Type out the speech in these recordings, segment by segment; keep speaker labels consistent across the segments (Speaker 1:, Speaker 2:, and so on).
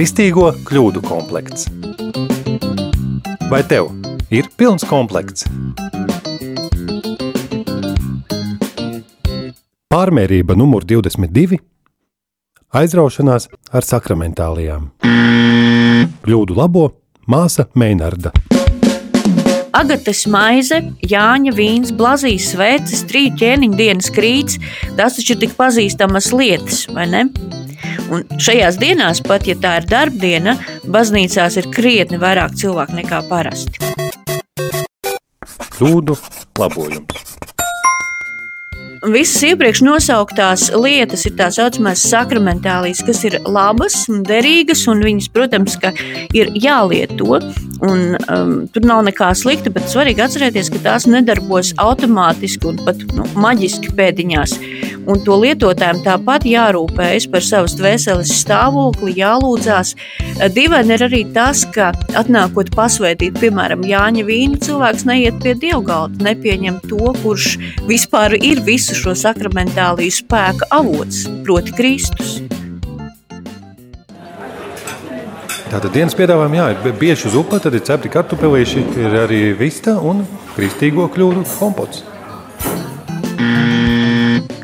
Speaker 1: Kristīgo kļūdu komplekts. Vai tev ir pilns komplekts? Pārmērība numur 22 – aizraušanās ar sakramentālijām. Kļūdu labo māsa Meinarda.
Speaker 2: Agates maize, Jāņa vīns, blazīs svēces, trīs ķēniņa dienas krīts. Tas taču ir tik pazīstamas lietas, vai ne? Un šajās dienās, pat ja tā ir darbdiena, baznīcās ir krietni vairāk cilvēku nekā parasti.
Speaker 1: Kļūdu labojums.
Speaker 2: Visas iepriekš nosauktās lietas ir tā saucamās sakramentālijas, kas ir labas un derīgas, un viņas, protams, ir jālieto. Un, um, tur nav nekā slikta, bet svarīgi atcerēties, ka tās nedarbojas automātiski un pat nu, maģiski pēdiņās. Un to lietotājiem tāpat jārūpējas par savas dvēseles stāvokli, jālūdzās. Dīvaini ir arī tas, ka atnākot pasvētīt, piemēram, Jāņa vīnu, cilvēks neiet pie dievgalda, nepieņem to, kurš vispār ir visu šo sakramentāliju spēka avots, proti Kristus.
Speaker 1: Tātad dienas piedāvājumā jā, ir bieži uz upe, tad ir cepti kartupelīši, ir arī vista un kristīgo kļūdu kompots.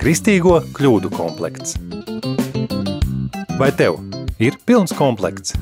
Speaker 1: Kristīgo kļūdu komplekts. Vai tev ir pilns komplekts?